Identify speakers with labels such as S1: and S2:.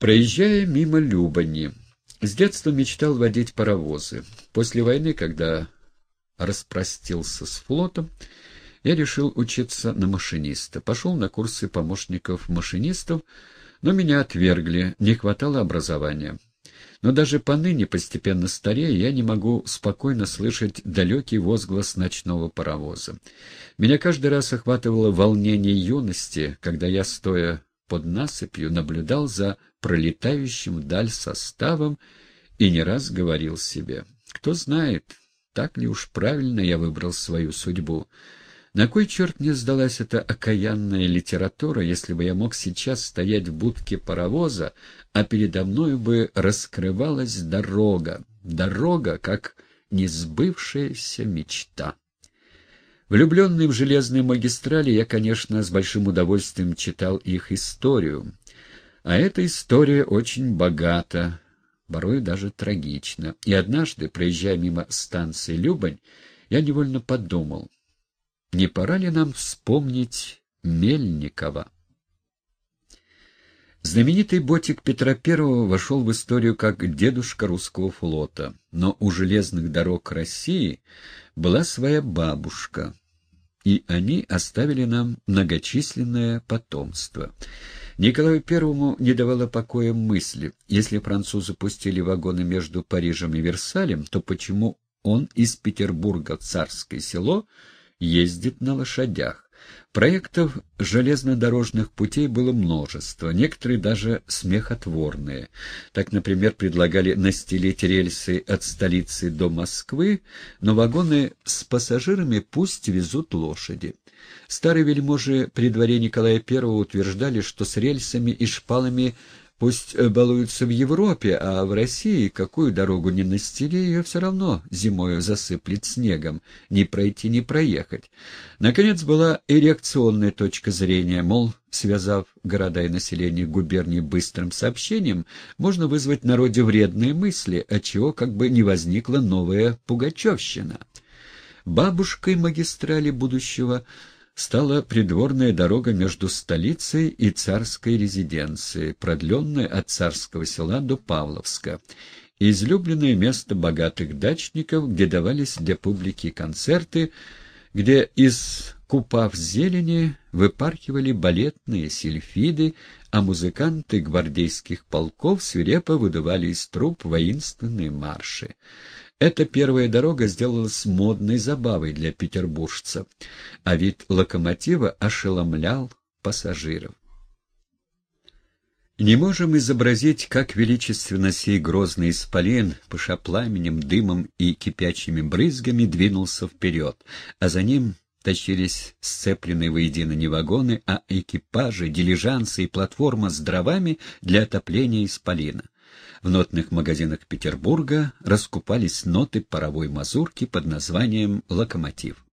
S1: Проезжая мимо Любани, с детства мечтал водить паровозы. После войны, когда распростился с флотом, я решил учиться на машиниста. Пошел на курсы помощников машинистов, но меня отвергли, не хватало образования. Но даже поныне, постепенно старея, я не могу спокойно слышать далекий возглас ночного паровоза. Меня каждый раз охватывало волнение юности, когда я, стоя под насыпью, наблюдал за пролетающим вдаль составом и не раз говорил себе, кто знает, так ли уж правильно я выбрал свою судьбу. На кой черт мне сдалась эта окаянная литература, если бы я мог сейчас стоять в будке паровоза, а передо мною бы раскрывалась дорога, дорога, как несбывшаяся мечта. Влюбленный в железные магистрали, я, конечно, с большим удовольствием читал их историю. А эта история очень богата, порой даже трагична. И однажды, проезжая мимо станции Любань, я невольно подумал, не пора ли нам вспомнить Мельникова? Знаменитый ботик Петра I вошел в историю как дедушка русского флота, но у железных дорог России была своя бабушка, и они оставили нам многочисленное потомство. Николаю Первому не давала покоя мысли, если французы пустили вагоны между Парижем и Версалем, то почему он из Петербурга в Царское село ездит на лошадях? Проектов железнодорожных путей было множество, некоторые даже смехотворные. Так, например, предлагали настелить рельсы от столицы до Москвы, но вагоны с пассажирами пусть везут лошади. Старые вельможи при дворе Николая I утверждали, что с рельсами и шпалами Пусть э, балуются в Европе, а в России какую дорогу ни настели, ее все равно зимою засыплет снегом, ни пройти, ни проехать. Наконец была и реакционная точка зрения, мол, связав города и население губернии быстрым сообщением, можно вызвать народе вредные мысли, отчего как бы не возникла новая пугачевщина. Бабушкой магистрали будущего — стала придворная дорога между столицей и царской резиденцией, продленная от царского села до Павловска, излюбленное место богатых дачников, где давались для публики концерты, где из купав зелени выпархивали балетные сильфиды, а музыканты гвардейских полков свирепо выдували из труб воинственные марши. Эта первая дорога сделалась модной забавой для петербуржцев, а вид локомотива ошеломлял пассажиров. Не можем изобразить, как величественно сей грозный исполин, пыша пламенем, дымом и кипячими брызгами, двинулся вперед, а за ним тащились сцепленные воедино не вагоны, а экипажи, дилижансы и платформа с дровами для отопления исполина. В нотных магазинах Петербурга раскупались ноты паровой мазурки под названием «Локомотив».